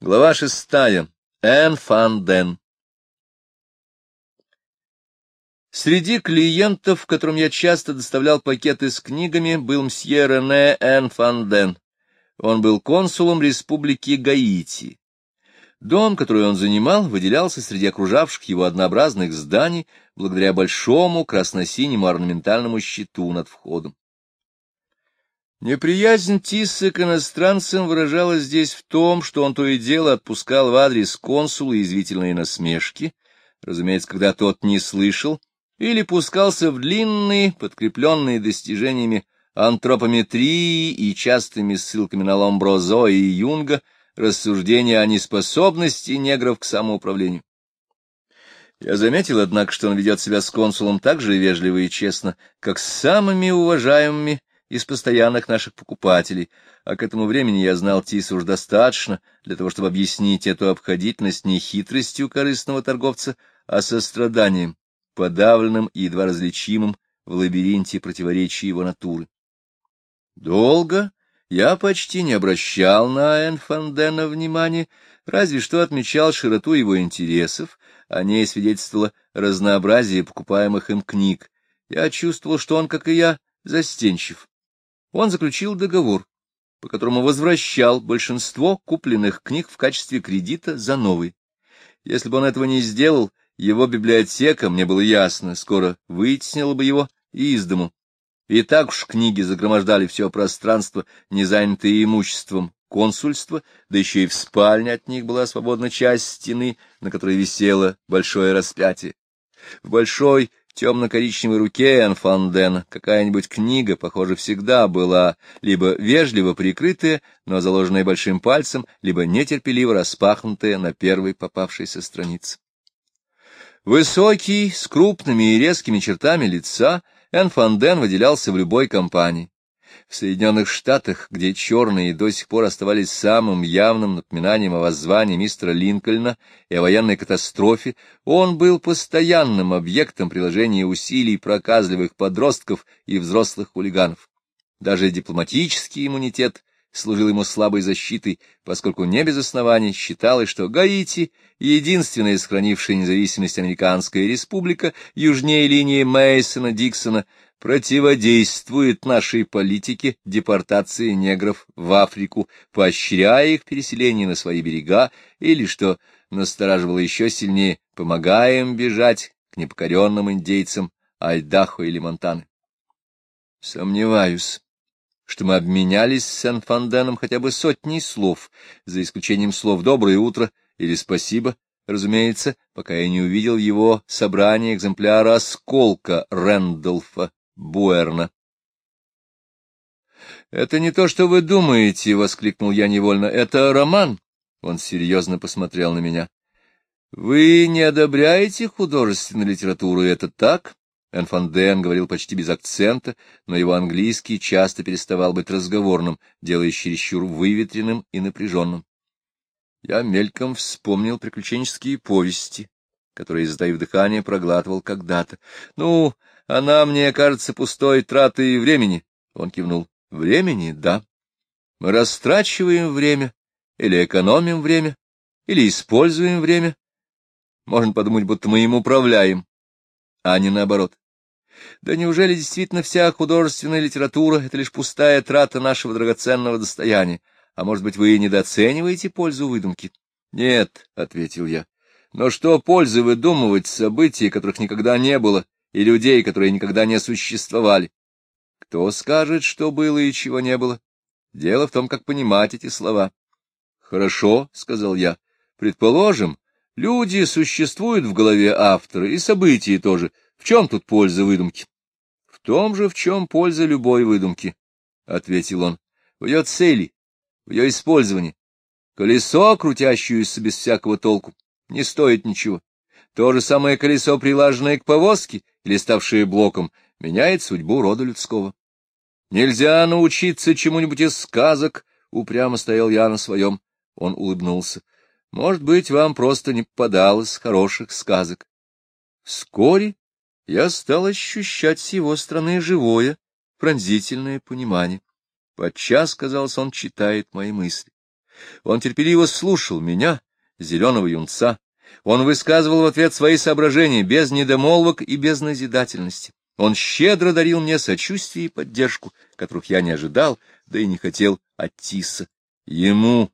Глава шестая. Эн Фан Ден. Среди клиентов, которым я часто доставлял пакеты с книгами, был мсье Рене Эн Фан Ден. Он был консулом республики Гаити. Дом, который он занимал, выделялся среди окружавших его однообразных зданий благодаря большому красно-синему орнаментальному щиту над входом. Неприязнь Тисса к иностранцам выражалась здесь в том, что он то и дело отпускал в адрес консула язвительные насмешки, разумеется, когда тот не слышал, или пускался в длинные, подкрепленные достижениями антропометрии и частыми ссылками на Ломброзо и Юнга, рассуждения о неспособности негров к самоуправлению. Я заметил, однако, что он ведет себя с консулом так же вежливо и честно, как с самыми уважаемыми из постоянных наших покупателей, а к этому времени я знал Тису уж достаточно для того, чтобы объяснить эту обходительность не хитростью корыстного торговца, а состраданием, подавленным и едва различимым в лабиринте противоречий его натуры. Долго я почти не обращал на Энфандена внимания, разве что отмечал широту его интересов, о ней свидетельствовало разнообразие покупаемых им книг. Я чувствовал, что он, как и я, застенчив, он заключил договор, по которому возвращал большинство купленных книг в качестве кредита за новый. Если бы он этого не сделал, его библиотека, мне было ясно, скоро вытеснила бы его из дому. И так уж книги загромождали все пространство, не занятое имуществом консульства, да еще и в спальне от них была свободна часть стены, на которой висело большое распятие. В большой темно-коричневой руке Анфанден какая-нибудь книга, похоже, всегда была либо вежливо прикрытая, но заложенная большим пальцем, либо нетерпеливо распахнутая на первой попавшейся странице. Высокий, с крупными и резкими чертами лица, Энфанден выделялся в любой компании. В Соединенных Штатах, где черные до сих пор оставались самым явным напоминанием о воззвании мистера Линкольна и о военной катастрофе, он был постоянным объектом приложения усилий проказливых подростков и взрослых хулиганов. Даже дипломатический иммунитет служил ему слабой защитой, поскольку не без оснований считалось, что Гаити — единственная сохранившая независимость американская республика южнее линии Мейсона-Диксона — противодействует нашей политике депортации негров в Африку, поощряя их переселение на свои берега, или, что настораживало еще сильнее, помогая им бежать к непокоренным индейцам Айдахо или Монтаны. Сомневаюсь, что мы обменялись с Сен-Фанденом хотя бы сотней слов, за исключением слов «доброе утро» или «спасибо», разумеется, пока я не увидел его собрание экземпляра «Осколка» Рэндолфа Буэрна. «Это не то, что вы думаете!» — воскликнул я невольно. «Это роман!» Он серьезно посмотрел на меня. «Вы не одобряете художественную литературу, это так?» Энфанден говорил почти без акцента, но его английский часто переставал быть разговорным, делая чересчур выветренным и напряженным. Я мельком вспомнил приключенческие повести, которые, затаив дыхание, проглатывал когда-то. Ну, она мне кажется пустой тратой времени. Он кивнул. Времени, да. Мы растрачиваем время, или экономим время, или используем время. Можно подумать, будто мы им управляем, а не наоборот. Да неужели действительно вся художественная литература — это лишь пустая трата нашего драгоценного достояния? А может быть, вы и недооцениваете пользу выдумки? — Нет, — ответил я. — Но что пользы выдумывать события, которых никогда не было, и людей, которые никогда не существовали. Кто скажет, что было и чего не было? Дело в том, как понимать эти слова. — Хорошо, — сказал я. — Предположим, люди существуют в голове автора, и события тоже. В чем тут польза выдумки? — В том же, в чем польза любой выдумки, — ответил он. — В ее цели, в ее использовании. Колесо, крутящееся без всякого толку, не стоит ничего. То же самое колесо, прилаженное к повозке, или ставшее блоком, меняет судьбу рода людского. Нельзя научиться чему-нибудь из сказок, — упрямо стоял я на своем. Он улыбнулся. Может быть, вам просто не попадалось хороших сказок. Вскоре я стал ощущать с его стороны живое, пронзительное понимание. Подчас, казалось, он читает мои мысли. Он терпеливо слушал меня, зеленого юнца. Он высказывал в ответ свои соображения без недомолвок и без назидательности. Он щедро дарил мне сочувствие и поддержку, которых я не ожидал, да и не хотел от Тиса. Ему,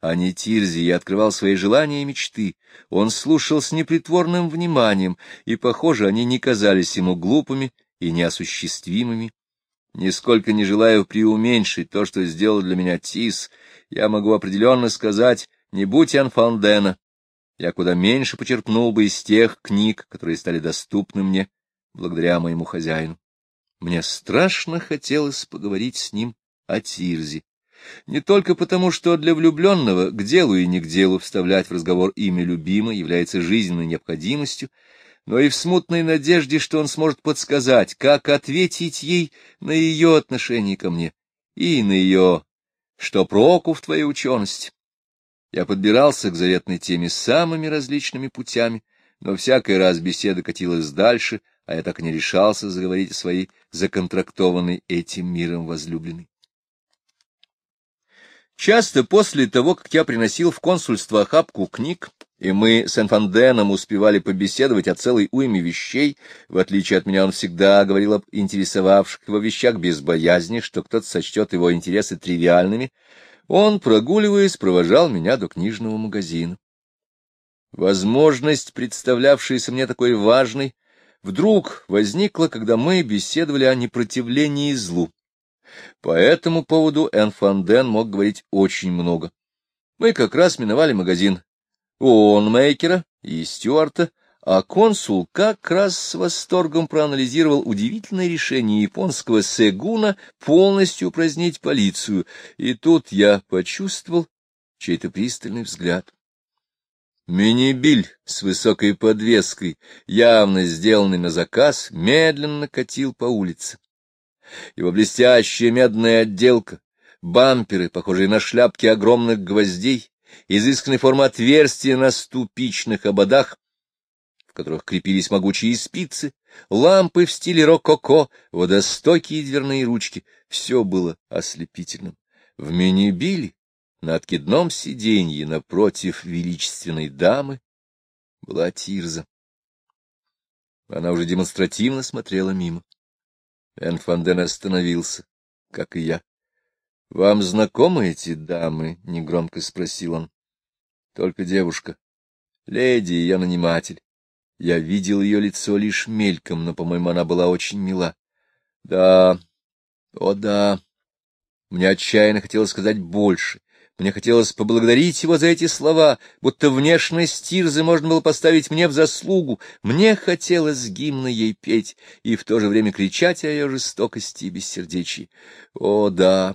а не Тирзе, я открывал свои желания и мечты. Он слушал с непритворным вниманием, и, похоже, они не казались ему глупыми и неосуществимыми. Нисколько не желаю преуменьшить то, что сделал для меня Тис, я могу определенно сказать, не будь Анфандена, я куда меньше почерпнул бы из тех книг, которые стали доступны мне благодаря моему хозяину. Мне страшно хотелось поговорить с ним о Тирзе. Не только потому, что для влюбленного к делу и не к делу вставлять в разговор имя любимой является жизненной необходимостью, но и в смутной надежде, что он сможет подсказать, как ответить ей на ее отношение ко мне и на ее «что проку в твоей учености». Я подбирался к заветной теме самыми различными путями, но всякий раз беседа катилась дальше, а я так и не решался заговорить о своей законтрактованной этим миром возлюбленной. Часто после того, как я приносил в консульство охапку книг, и мы с Энфанденом успевали побеседовать о целой уйме вещей, в отличие от меня он всегда говорил об интересовавших его вещах без боязни, что кто-то сочтет его интересы тривиальными, он, прогуливаясь, провожал меня до книжного магазина. Возможность, представлявшаяся мне такой важной, вдруг возникла, когда мы беседовали о непротивлении злу. По этому поводу Энфанден мог говорить очень много. Мы как раз миновали магазин Уонмейкера и Стюарта, а консул как раз с восторгом проанализировал удивительное решение японского Сегуна полностью упразднить полицию, и тут я почувствовал чей-то пристальный взгляд. Мини-биль с высокой подвеской, явно сделанный на заказ, медленно катил по улице. Его блестящая медная отделка, бамперы, похожие на шляпки огромных гвоздей, изысканной формы отверстия на ступичных ободах, в которых крепились могучие спицы, лампы в стиле рококо, водостойкие дверные ручки — все было ослепительным. В мини-биле, на откидном сиденье напротив величественной дамы, была Тирза. Она уже демонстративно смотрела мимо. Энфанден остановился, как и я. — Вам знакомы эти дамы? — негромко спросил он. — Только девушка. Леди, я наниматель. Я видел ее лицо лишь мельком, но, по-моему, она была очень мила. — Да, о да. Мне отчаянно хотелось сказать больше. Мне хотелось поблагодарить его за эти слова, будто внешность Тирзы можно было поставить мне в заслугу. Мне хотелось гимна ей петь и в то же время кричать о ее жестокости и бессердечии. О, да,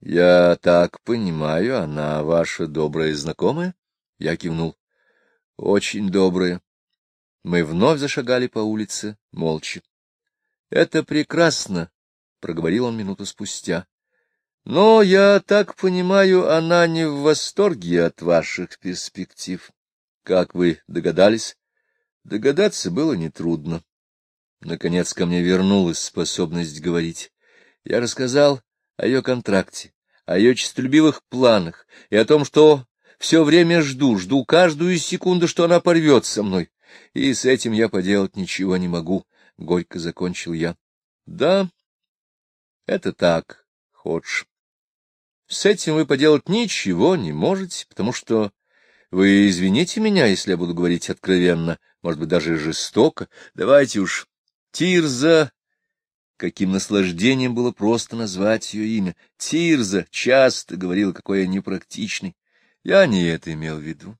я так понимаю, она ваша добрая знакомая? Я кивнул. Очень добрая. Мы вновь зашагали по улице, молча. — Это прекрасно, — проговорил он минуту спустя. Но, я так понимаю, она не в восторге от ваших перспектив. Как вы догадались? Догадаться было нетрудно. Наконец ко мне вернулась способность говорить. Я рассказал о ее контракте, о ее честолюбивых планах и о том, что все время жду, жду каждую секунду, что она порвет со мной. И с этим я поделать ничего не могу, — горько закончил я. — Да, это так, Ходж. С этим вы поделать ничего не можете, потому что... Вы извините меня, если я буду говорить откровенно, может быть, даже жестоко. Давайте уж. Тирза... Каким наслаждением было просто назвать ее имя. Тирза часто говорила, какой я непрактичный. Я не это имел в виду.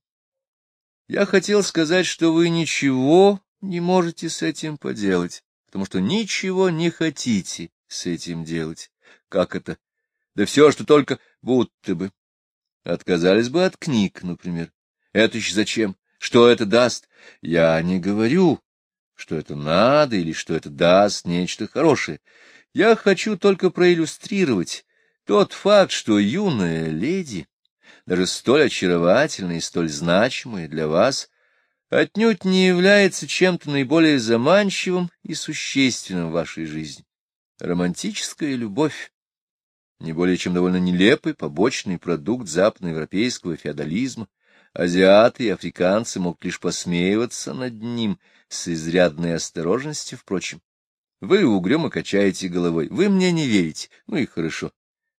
Я хотел сказать, что вы ничего не можете с этим поделать, потому что ничего не хотите с этим делать. Как это? да все, что только будто бы. Отказались бы от книг, например. Это еще зачем? Что это даст? Я не говорю, что это надо или что это даст нечто хорошее. Я хочу только проиллюстрировать тот факт, что юная леди, даже столь очаровательная и столь значимая для вас, отнюдь не является чем-то наиболее заманчивым и существенным в вашей жизни. Романтическая любовь не более чем довольно нелепый побочный продукт западноевропейского феодализма. Азиаты и африканцы могут лишь посмеиваться над ним, с изрядной осторожностью, впрочем. Вы угрюмо качаете головой, вы мне не верите, ну и хорошо.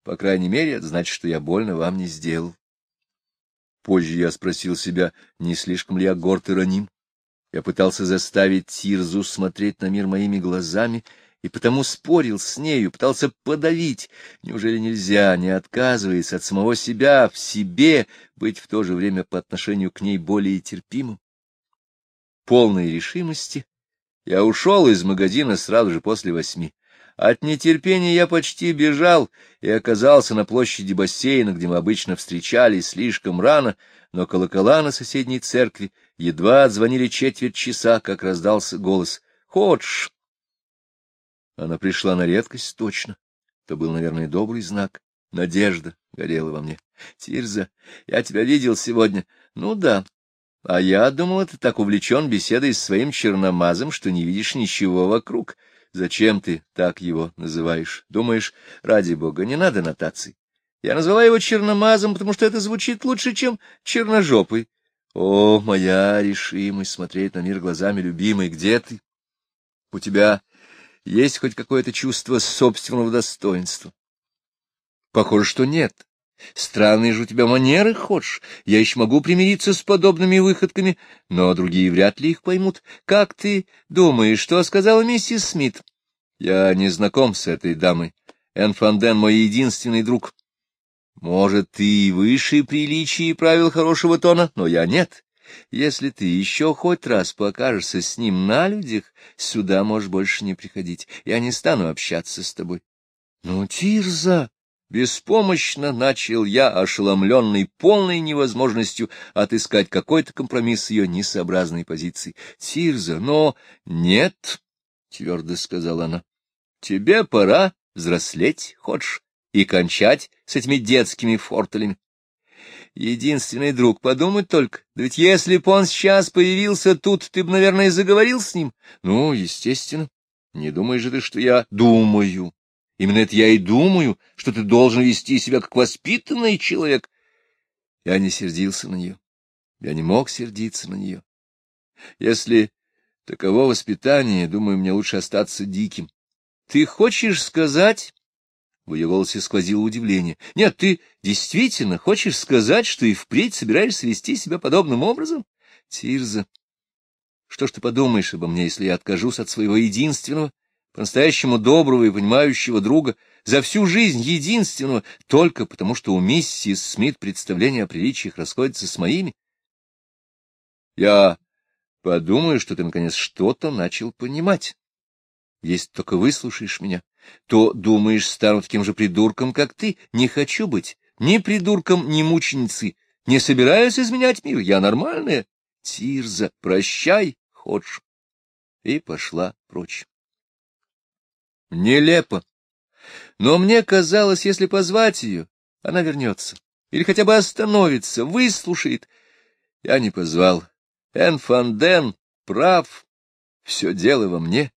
По крайней мере, это значит, что я больно вам не сделал. Позже я спросил себя, не слишком ли я горд и раним. Я пытался заставить Тирзу смотреть на мир моими глазами, и потому спорил с нею, пытался подавить. Неужели нельзя, не отказываясь от самого себя, в себе, быть в то же время по отношению к ней более терпимым? Полной решимости я ушел из магазина сразу же после восьми. От нетерпения я почти бежал и оказался на площади бассейна, где мы обычно встречались слишком рано, но колокола на соседней церкви едва отзвонили четверть часа, как раздался голос «Ходж!». Она пришла на редкость точно. Это был, наверное, добрый знак. Надежда горела во мне. «Тирза, я тебя видел сегодня». «Ну да. А я думал, ты так увлечен беседой с своим черномазом, что не видишь ничего вокруг». Зачем ты так его называешь? Думаешь, ради бога, не надо нотаций. Я назвала его черномазом, потому что это звучит лучше, чем черножопый. О, моя решимость смотреть на мир глазами любимой, где ты? У тебя есть хоть какое-то чувство собственного достоинства? Похоже, что нет. Странные же у тебя манеры, хочешь. Я еще могу примириться с подобными выходками, но другие вряд ли их поймут. Как ты думаешь, что сказала миссис Смит? Я не знаком с этой дамой. Энн Фанден мой единственный друг. Может, ты и выше приличий и правил хорошего тона, но я нет. Если ты еще хоть раз покажешься с ним на людях, сюда можешь больше не приходить. Я не стану общаться с тобой. Ну, Тирза! Беспомощно начал я, ошеломленный полной невозможностью отыскать какой-то компромисс ее несообразной позиции. Тирза, но нет, — твердо сказала она, — тебе пора взрослеть, хочешь, и кончать с этими детскими фортелями. Единственный друг, подумать только, да ведь если б он сейчас появился тут, ты бы, наверное, заговорил с ним. Ну, естественно. Не думаешь же ты, что я думаю? Именно это я и думаю, что ты должен вести себя как воспитанный человек. Я не сердился на нее. Я не мог сердиться на нее. Если таково воспитание, думаю, мне лучше остаться диким. Ты хочешь сказать... В ее голосе сквозило удивление. — Нет, ты действительно хочешь сказать, что и впредь собираешься вести себя подобным образом? Тирза, что ж ты подумаешь обо мне, если я откажусь от своего единственного, по-настоящему доброго и понимающего друга, за всю жизнь единственного, только потому что у миссис Смит представления о приличиях расходятся с моими. Я подумаю, что ты, наконец, что-то начал понимать. Если только выслушаешь меня, то, думаешь, стану таким же придурком, как ты. Не хочу быть ни придурком, ни мученицей. Не собираюсь изменять мир. Я нормальная. Тирза, прощай, ходж. И пошла прочь. Нелепо. Но мне казалось, если позвать ее, она вернется. Или хотя бы остановится, выслушает. Я не позвал. Эн Фанден прав. Все дело во мне.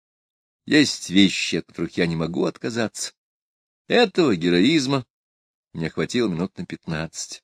Есть вещи, от которых я не могу отказаться. Этого героизма мне хватило минут на пятнадцать.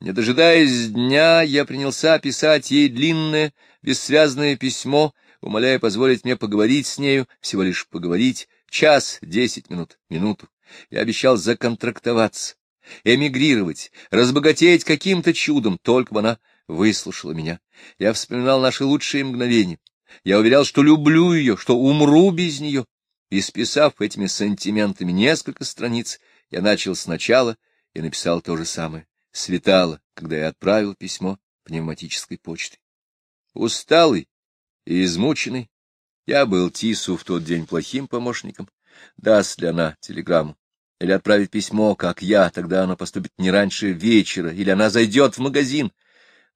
Не дожидаясь дня, я принялся писать ей длинное, бессвязное письмо, умоляя позволить мне поговорить с нею, всего лишь поговорить, час, десять минут, минуту. Я обещал законтрактоваться, эмигрировать, разбогатеть каким-то чудом, только бы она выслушала меня. Я вспоминал наши лучшие мгновения. Я уверял, что люблю ее, что умру без нее. И, списав этими сантиментами несколько страниц, я начал сначала и написал то же самое. Светало, когда я отправил письмо пневматической почтой. Усталый и измученный, я был Тису в тот день плохим помощником. Даст ли она телеграмму? Или отправит письмо, как я, тогда оно поступит не раньше вечера, или она зайдет в магазин.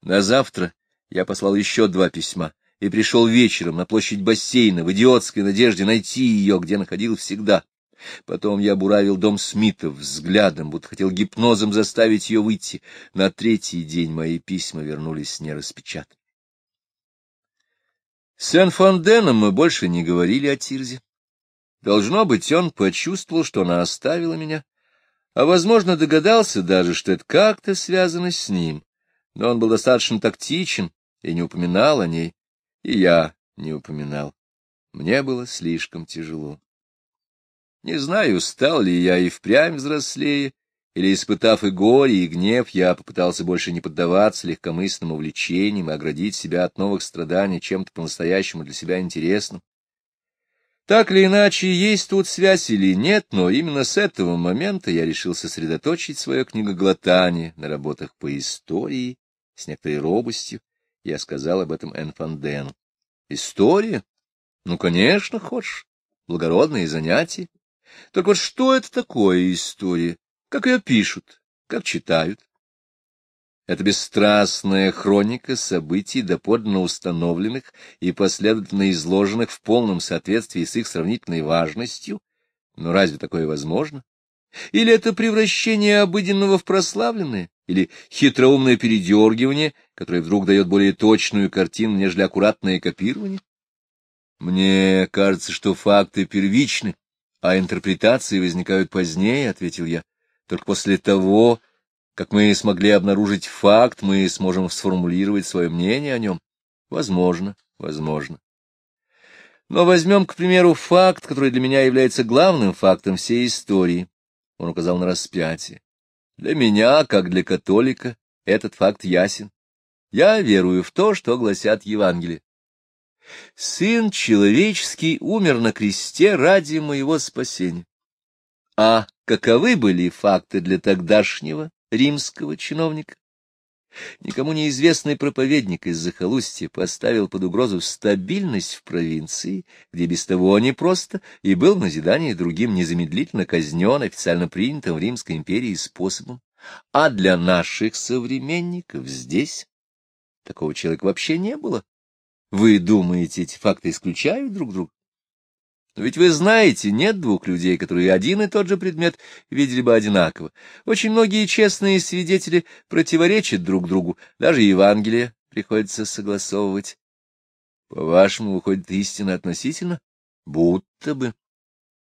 На завтра я послал еще два письма и пришел вечером на площадь бассейна в идиотской надежде найти ее, где находил всегда. Потом я буравил дом Смитов взглядом, будто хотел гипнозом заставить ее выйти. На третий день мои письма вернулись нераспечатанными. С Энфонденом мы больше не говорили о Тирзе. Должно быть, он почувствовал, что она оставила меня, а, возможно, догадался даже, что это как-то связано с ним, но он был достаточно тактичен и не упоминал о ней, и я не упоминал. Мне было слишком тяжело. Не знаю, стал ли я и впрямь взрослее, или, испытав и горе, и гнев, я попытался больше не поддаваться легкомысленным увлечениям и оградить себя от новых страданий чем-то по-настоящему для себя интересным. Так или иначе, есть тут связь или нет, но именно с этого момента я решил сосредоточить свое книгоглотание на работах по истории с некоторой робостью. Я сказал об этом Энфандену. История? Ну, конечно, хочешь. Благородные занятия. Так вот что это такое история? Как ее пишут, как читают. Это бесстрастная хроника событий, доподлинно установленных и последовательно изложенных в полном соответствии с их сравнительной важностью. Но разве такое возможно? Или это превращение обыденного в прославленное? Или хитроумное передергивание, которое вдруг дает более точную картину, нежели аккуратное копирование? Мне кажется, что факты первичны, а интерпретации возникают позднее, — ответил я. Только после того, как мы смогли обнаружить факт, мы сможем сформулировать свое мнение о нем. Возможно, возможно. Но возьмем, к примеру, факт, который для меня является главным фактом всей истории. Он указал на распятие. Для меня, как для католика, этот факт ясен. Я верую в то, что гласят Евангелие. Сын человеческий умер на кресте ради моего спасения. А каковы были факты для тогдашнего римского чиновника? Никому неизвестный проповедник из захолустья поставил под угрозу стабильность в провинции, где без того непросто, и был в назидании другим незамедлительно казнен официально принятым в Римской империи способом. А для наших современников здесь такого человека вообще не было. Вы думаете, эти факты исключают друг друга? Но ведь вы знаете, нет двух людей, которые один и тот же предмет видели бы одинаково. Очень многие честные свидетели противоречат друг другу, даже Евангелие приходится согласовывать. По-вашему, выходит истина относительно? Будто бы.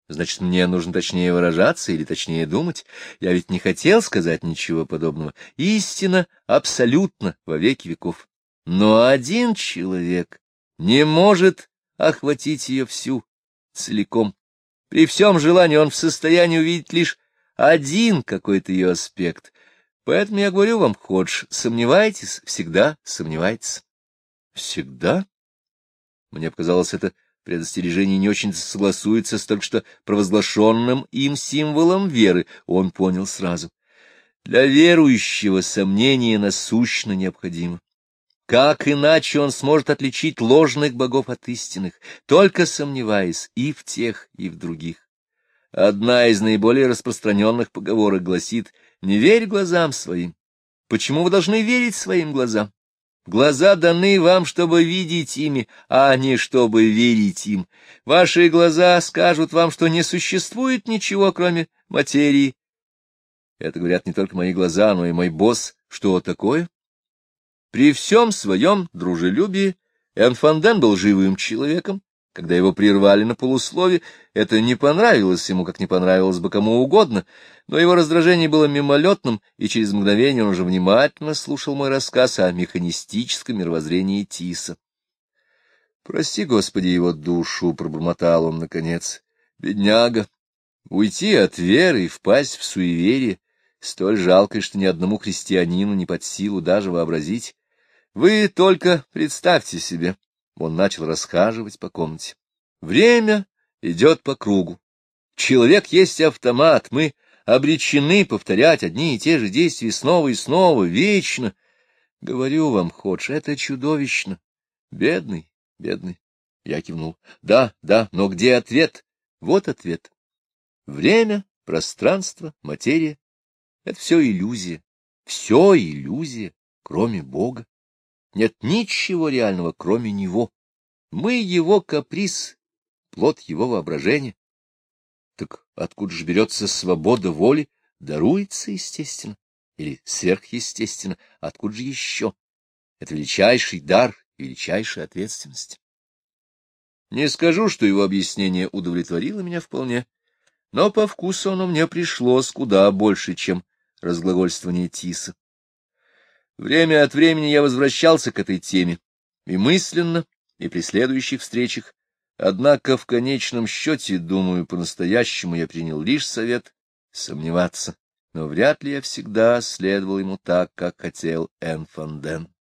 Значит, мне нужно точнее выражаться или точнее думать. Я ведь не хотел сказать ничего подобного. Истина абсолютно во веки веков. Но один человек не может охватить ее всю целиком. При всем желании он в состоянии увидеть лишь один какой-то ее аспект. Поэтому я говорю вам, Ходж, сомневайтесь, всегда сомневайтесь. Всегда? Мне показалось, это предостережение не очень согласуется с только что провозглашенным им символом веры. Он понял сразу. Для верующего сомнение насущно необходимо. Как иначе он сможет отличить ложных богов от истинных, только сомневаясь и в тех, и в других? Одна из наиболее распространенных поговорок гласит «Не верь глазам своим». Почему вы должны верить своим глазам? Глаза даны вам, чтобы видеть ими, а не чтобы верить им. Ваши глаза скажут вам, что не существует ничего, кроме материи. Это говорят не только мои глаза, но и мой босс. Что такое? При всем своем дружелюбии Энфанден был живым человеком. Когда его прервали на полуслове, это не понравилось ему, как не понравилось бы кому угодно, но его раздражение было мимолетным, и через мгновение он уже внимательно слушал мой рассказ о механистическом мировоззрении Тиса. «Прости, Господи, его душу!» — пробормотал он наконец. «Бедняга! Уйти от веры и впасть в суеверие, столь жалко, что ни одному христианину не под силу даже вообразить. Вы только представьте себе, он начал расхаживать по комнате. Время идет по кругу. Человек есть автомат, мы обречены повторять одни и те же действия снова и снова, вечно. Говорю вам, Ходж, это чудовищно. Бедный, бедный. Я кивнул. Да, да, но где ответ? Вот ответ. Время, пространство, материя — это все иллюзия. Все иллюзия, кроме Бога. Нет ничего реального, кроме него. Мы его каприз, плод его воображения. Так откуда же берется свобода воли? Даруется, естественно, или сверхъестественно. Откуда же еще? Это величайший дар и величайшая ответственность. Не скажу, что его объяснение удовлетворило меня вполне. но по вкусу оно мне пришлось куда больше, чем разглагольствование Тиса. Время от времени я возвращался к этой теме, и мысленно, и при следующих встречах, однако в конечном счете, думаю, по-настоящему я принял лишь совет сомневаться, но вряд ли я всегда следовал ему так, как хотел Энн Фонден.